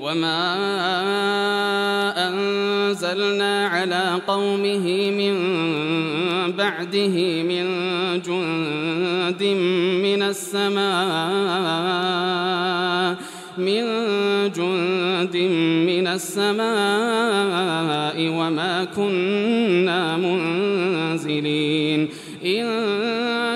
وما أنزلنا على قومه من بعده من جند من السماء من جند من السماء وما كنا منزلين إن